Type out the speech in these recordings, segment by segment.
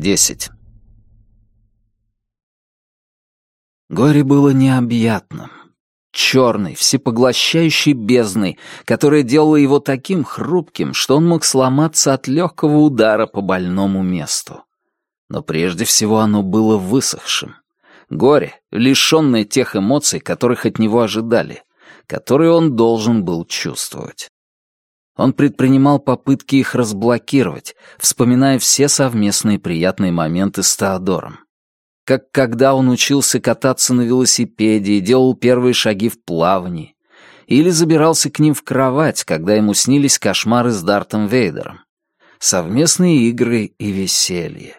10. Горе было необъятным, черной, всепоглощающей бездной, которая делала его таким хрупким, что он мог сломаться от легкого удара по больному месту. Но прежде всего оно было высохшим. Горе, лишенное тех эмоций, которых от него ожидали, которые он должен был чувствовать. Он предпринимал попытки их разблокировать, вспоминая все совместные приятные моменты с Теодором. Как когда он учился кататься на велосипеде и делал первые шаги в плавании. Или забирался к ним в кровать, когда ему снились кошмары с Дартом Вейдером. Совместные игры и веселье.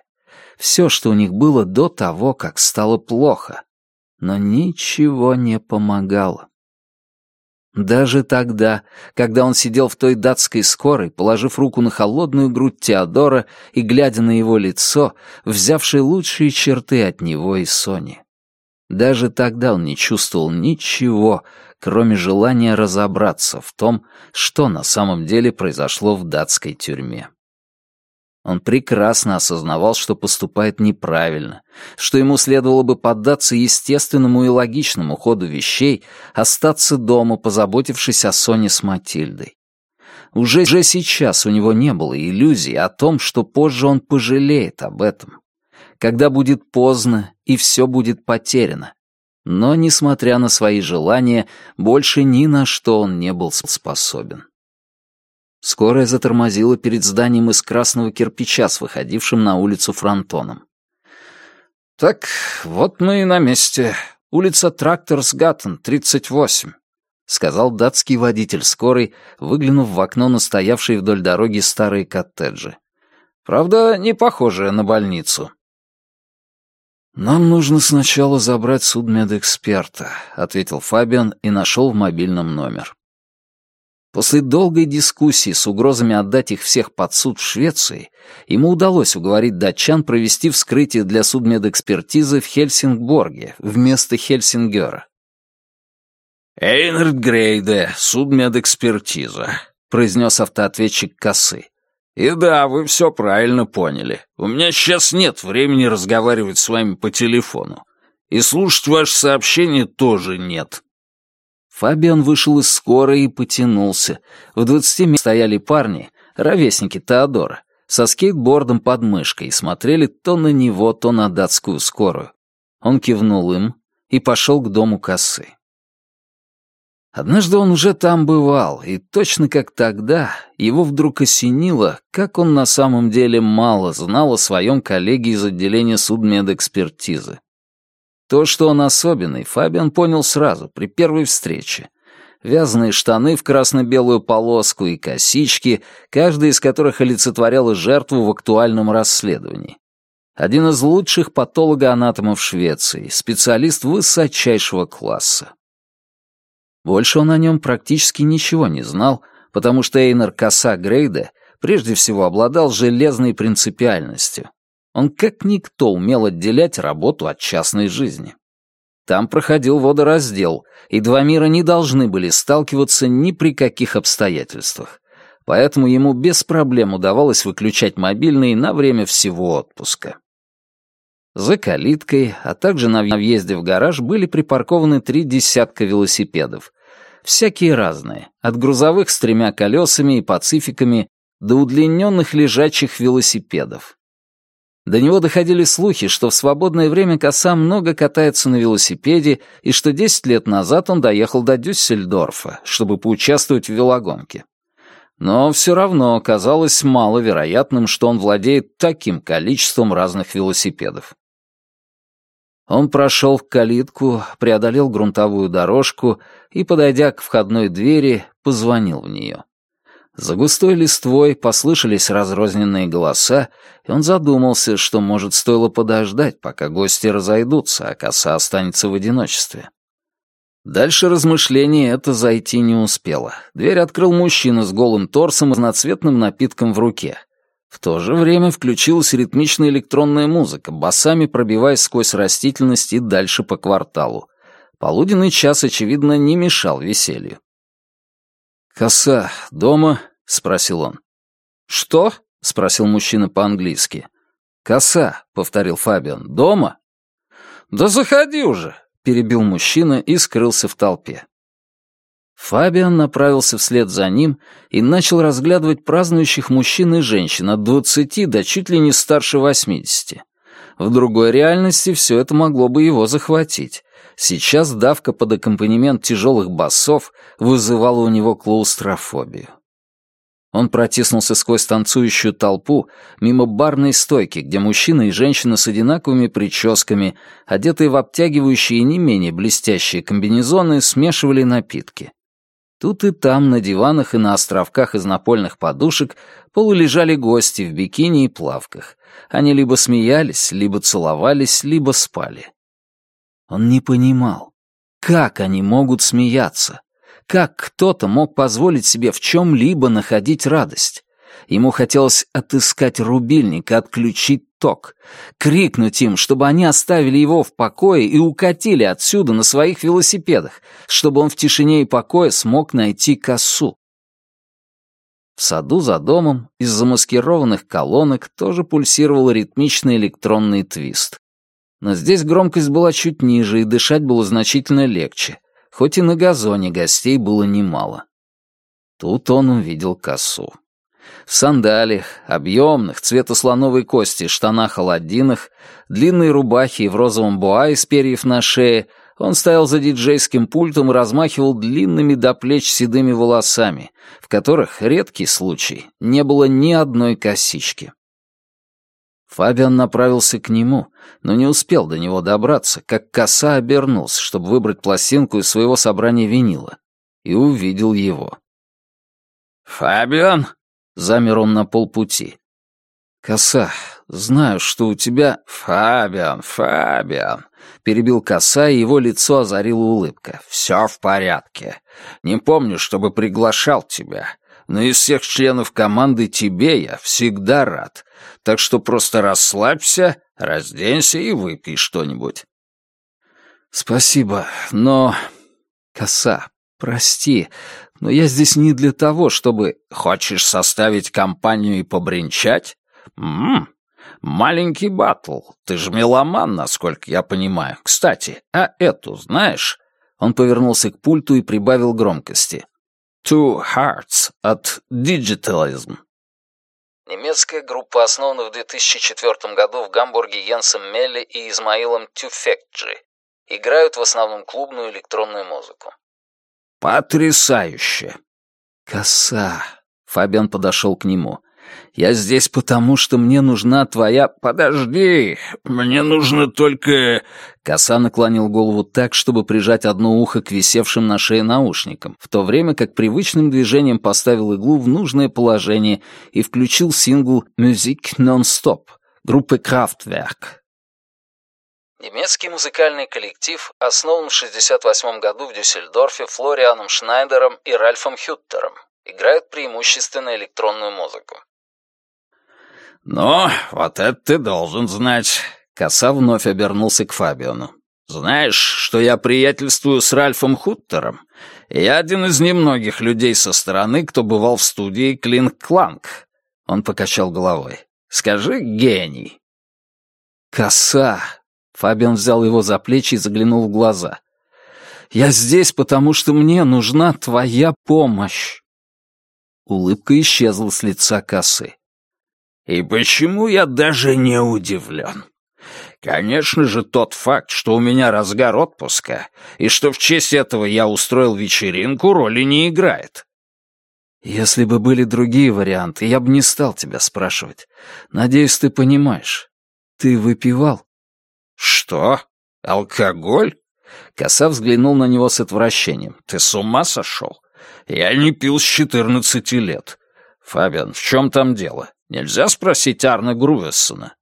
Все, что у них было до того, как стало плохо. Но ничего не помогало. Даже тогда, когда он сидел в той датской скорой, положив руку на холодную грудь Теодора и глядя на его лицо, взявший лучшие черты от него и Сони. Даже тогда он не чувствовал ничего, кроме желания разобраться в том, что на самом деле произошло в датской тюрьме. Он прекрасно осознавал, что поступает неправильно, что ему следовало бы поддаться естественному и логичному ходу вещей, остаться дома, позаботившись о Соне с Матильдой. Уже, уже сейчас у него не было иллюзий о том, что позже он пожалеет об этом. Когда будет поздно, и все будет потеряно. Но, несмотря на свои желания, больше ни на что он не был способен. Скорая затормозила перед зданием из красного кирпича с выходившим на улицу фронтоном. «Так, вот мы и на месте. Улица Тракторсгаттен, 38», — сказал датский водитель скорой, выглянув в окно на стоявшие вдоль дороги старые коттеджи. «Правда, не похожая на больницу». «Нам нужно сначала забрать судмедэксперта», — ответил Фабиан и нашел в мобильном номер. После долгой дискуссии с угрозами отдать их всех под суд в Швеции, ему удалось уговорить датчан провести вскрытие для судмедэкспертизы в Хельсингборге вместо Хельсингера. «Эйнард Грейде, судмедэкспертиза», — произнес автоответчик косы. «И да, вы все правильно поняли. У меня сейчас нет времени разговаривать с вами по телефону. И слушать ваше сообщение тоже нет». Фабиан вышел из скорой и потянулся. В двадцати метрах стояли парни, ровесники Теодора, со скейтбордом под мышкой и смотрели то на него, то на датскую скорую. Он кивнул им и пошел к дому косы. Однажды он уже там бывал, и точно как тогда его вдруг осенило, как он на самом деле мало знал о своем коллеге из отделения судмедэкспертизы. То, что он особенный, Фабиан понял сразу, при первой встрече. Вязаные штаны в красно-белую полоску и косички, каждая из которых олицетворяла жертву в актуальном расследовании. Один из лучших патологоанатомов Швеции, специалист высочайшего класса. Больше он о нем практически ничего не знал, потому что Эйнер Коса Грейде прежде всего обладал железной принципиальностью. Он как никто умел отделять работу от частной жизни. Там проходил водораздел, и два мира не должны были сталкиваться ни при каких обстоятельствах. Поэтому ему без проблем удавалось выключать мобильный на время всего отпуска. За калиткой, а также на въезде в гараж были припаркованы три десятка велосипедов. Всякие разные, от грузовых с тремя колесами и пацификами до удлиненных лежачих велосипедов. До него доходили слухи, что в свободное время коса много катается на велосипеде и что 10 лет назад он доехал до Дюссельдорфа, чтобы поучаствовать в велогонке. Но все равно казалось маловероятным, что он владеет таким количеством разных велосипедов. Он прошел в калитку, преодолел грунтовую дорожку и, подойдя к входной двери, позвонил в нее. За густой листвой послышались разрозненные голоса, и он задумался, что, может, стоило подождать, пока гости разойдутся, а коса останется в одиночестве. Дальше размышления это зайти не успело. Дверь открыл мужчина с голым торсом и разноцветным напитком в руке. В то же время включилась ритмичная электронная музыка, басами пробиваясь сквозь растительность и дальше по кварталу. Полуденный час, очевидно, не мешал веселью. «Коса дома?» — спросил он. «Что?» — спросил мужчина по-английски. «Коса», — повторил Фабиан, — «дома?» «Да заходи уже», — перебил мужчина и скрылся в толпе. Фабиан направился вслед за ним и начал разглядывать празднующих мужчин и женщин от двадцати до чуть ли не старше восьмидесяти. В другой реальности все это могло бы его захватить. Сейчас давка под аккомпанемент тяжелых басов вызывала у него клаустрофобию. Он протиснулся сквозь танцующую толпу, мимо барной стойки, где мужчины и женщины с одинаковыми прическами, одетые в обтягивающие и не менее блестящие комбинезоны, смешивали напитки. Тут и там, на диванах и на островках из напольных подушек, полулежали гости в бикини и плавках. Они либо смеялись, либо целовались, либо спали. Он не понимал, как они могут смеяться. Как кто-то мог позволить себе в чем-либо находить радость? Ему хотелось отыскать рубильник и отключить ток, крикнуть им, чтобы они оставили его в покое и укатили отсюда на своих велосипедах, чтобы он в тишине и покое смог найти косу. В саду за домом из замаскированных колонок тоже пульсировал ритмичный электронный твист. Но здесь громкость была чуть ниже, и дышать было значительно легче — хоть и на газоне гостей было немало. Тут он увидел косу. В сандалиях, объемных, цвета слоновой кости, штанах-аладдинах, длинной рубахе и в розовом буа из перьев на шее, он стоял за диджейским пультом и размахивал длинными до плеч седыми волосами, в которых, редкий случай, не было ни одной косички. Фабиан направился к нему, но не успел до него добраться, как коса обернулся, чтобы выбрать пластинку из своего собрания винила, и увидел его. «Фабиан?» — замер он на полпути. «Коса, знаю, что у тебя...» «Фабиан, Фабиан!» — перебил коса, и его лицо озарила улыбка. «Все в порядке. Не помню, чтобы приглашал тебя но из всех членов команды тебе я всегда рад. Так что просто расслабься, разденься и выпей что-нибудь». «Спасибо, но...» «Коса, прости, но я здесь не для того, чтобы...» «Хочешь составить компанию и побренчать? Ммм, маленький батл. Ты же меломан, насколько я понимаю. Кстати, а эту знаешь?» Он повернулся к пульту и прибавил громкости. Two Hearts от Digitalism. Немецкая группа основана в 2004 году в Гамбурге Йенсом Мелли и Измаилом Тюфекджи. Играют в основном клубную электронную музыку. Потрясающе. Коса. Фабиан подошел к нему. Я здесь потому, что мне нужна твоя... Подожди, мне нужно только...» Коса наклонил голову так, чтобы прижать одно ухо к висевшим на шее наушникам, в то время как привычным движением поставил иглу в нужное положение и включил сингл «Music Non-Stop» группы Kraftwerk. Немецкий музыкальный коллектив основан в 1968 году в Дюссельдорфе Флорианом Шнайдером и Ральфом Хюттером. Играют преимущественно электронную музыку. «Ну, вот это ты должен знать». Коса вновь обернулся к Фабиону. «Знаешь, что я приятельствую с Ральфом Хуттером? Я один из немногих людей со стороны, кто бывал в студии Клинк Кланк». Он покачал головой. «Скажи, гений». «Коса!» Фабиан взял его за плечи и заглянул в глаза. «Я здесь, потому что мне нужна твоя помощь». Улыбка исчезла с лица косы. И почему я даже не удивлен? Конечно же, тот факт, что у меня разгар отпуска, и что в честь этого я устроил вечеринку, роли не играет. Если бы были другие варианты, я бы не стал тебя спрашивать. Надеюсь, ты понимаешь. Ты выпивал? Что? Алкоголь? Коса взглянул на него с отвращением. Ты с ума сошел? Я не пил с четырнадцати лет. Фабиан, в чем там дело? Нельзя спросить Арна Грувессона.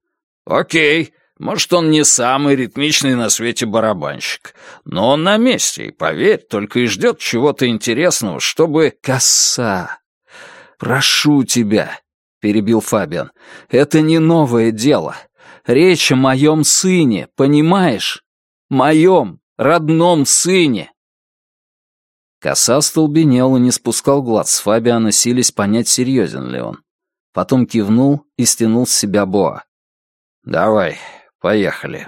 Окей, может, он не самый ритмичный на свете барабанщик, но он на месте, и, поверь, только и ждет чего-то интересного, чтобы... «Коса! Прошу тебя!» — перебил Фабиан. «Это не новое дело. Речь о моем сыне, понимаешь? Моем родном сыне!» Коса столбенел и не спускал глаз с Фабиана, силясь понять, серьезен ли он потом кивнул и стянул с себя Боа. «Давай, поехали».